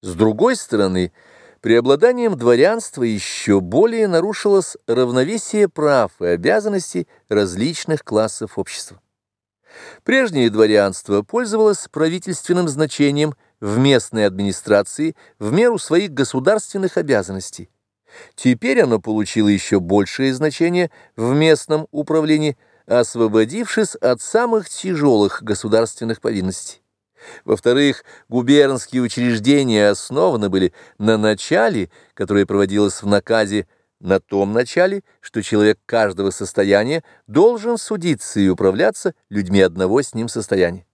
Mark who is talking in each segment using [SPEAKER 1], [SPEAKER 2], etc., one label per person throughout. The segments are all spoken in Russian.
[SPEAKER 1] С другой стороны, преобладанием дворянства еще более нарушилось равновесие прав и обязанностей различных классов общества. Прежнее дворянство пользовалось правительственным значением в местной администрации в меру своих государственных обязанностей. Теперь оно получило еще большее значение в местном управлении, освободившись от самых тяжелых государственных повинностей. Во-вторых, губернские учреждения основаны были на начале, которое проводилось в наказе, на том начале, что человек каждого состояния должен судиться и управляться людьми одного с ним состояния.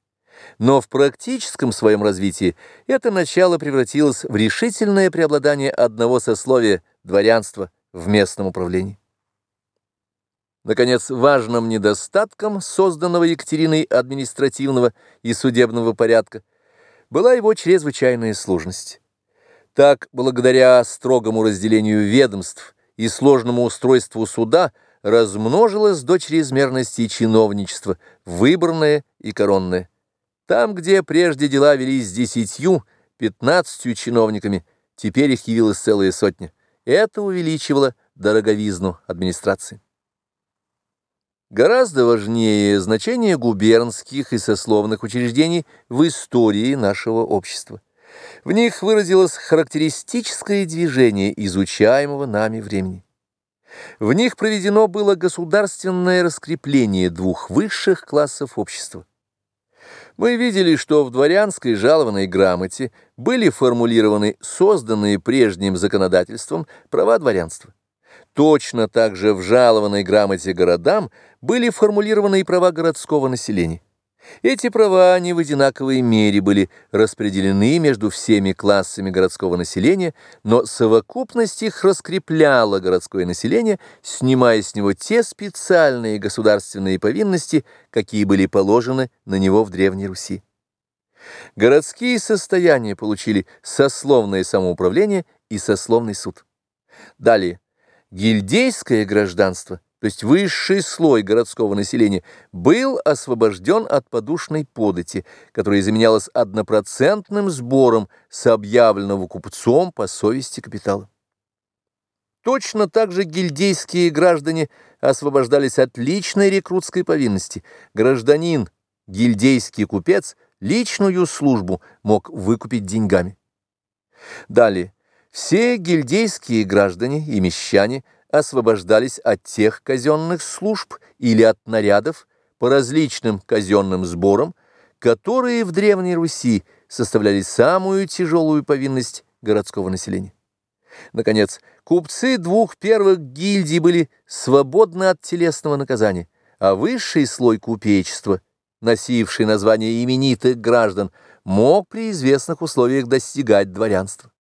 [SPEAKER 1] Но в практическом своем развитии это начало превратилось в решительное преобладание одного сословия дворянства в местном управлении. Наконец, важным недостатком созданного Екатериной административного и судебного порядка была его чрезвычайная сложность. Так, благодаря строгому разделению ведомств и сложному устройству суда, размножилось до чрезмерности чиновничество, выборное и коронное. Там, где прежде дела велись десятью, пятнадцатью чиновниками, теперь их явилась целая сотня. Это увеличивало дороговизну администрации. Гораздо важнее значение губернских и сословных учреждений в истории нашего общества. В них выразилось характеристическое движение изучаемого нами времени. В них проведено было государственное раскрепление двух высших классов общества. Мы видели, что в дворянской жалованной грамоте были формулированы созданные прежним законодательством права дворянства. Точно так же в жалованной грамоте городам были формулированы и права городского населения. Эти права не в одинаковой мере были распределены между всеми классами городского населения, но совокупность их раскрепляла городское население, снимая с него те специальные государственные повинности, какие были положены на него в Древней Руси. Городские состояния получили сословное самоуправление и сословный суд. Далее. Гильдейское гражданство, то есть высший слой городского населения, был освобожден от подушной подати, которая заменялась однопроцентным сбором с объявленного купцом по совести капитала. Точно так же гильдейские граждане освобождались от личной рекрутской повинности. Гражданин, гильдейский купец, личную службу мог выкупить деньгами. Далее. Все гильдейские граждане и мещане освобождались от тех казенных служб или от нарядов по различным казенным сборам, которые в Древней Руси составляли самую тяжелую повинность городского населения. Наконец, купцы двух первых гильдий были свободны от телесного наказания, а высший слой купечества, носивший название именитых граждан, мог при известных условиях достигать дворянства.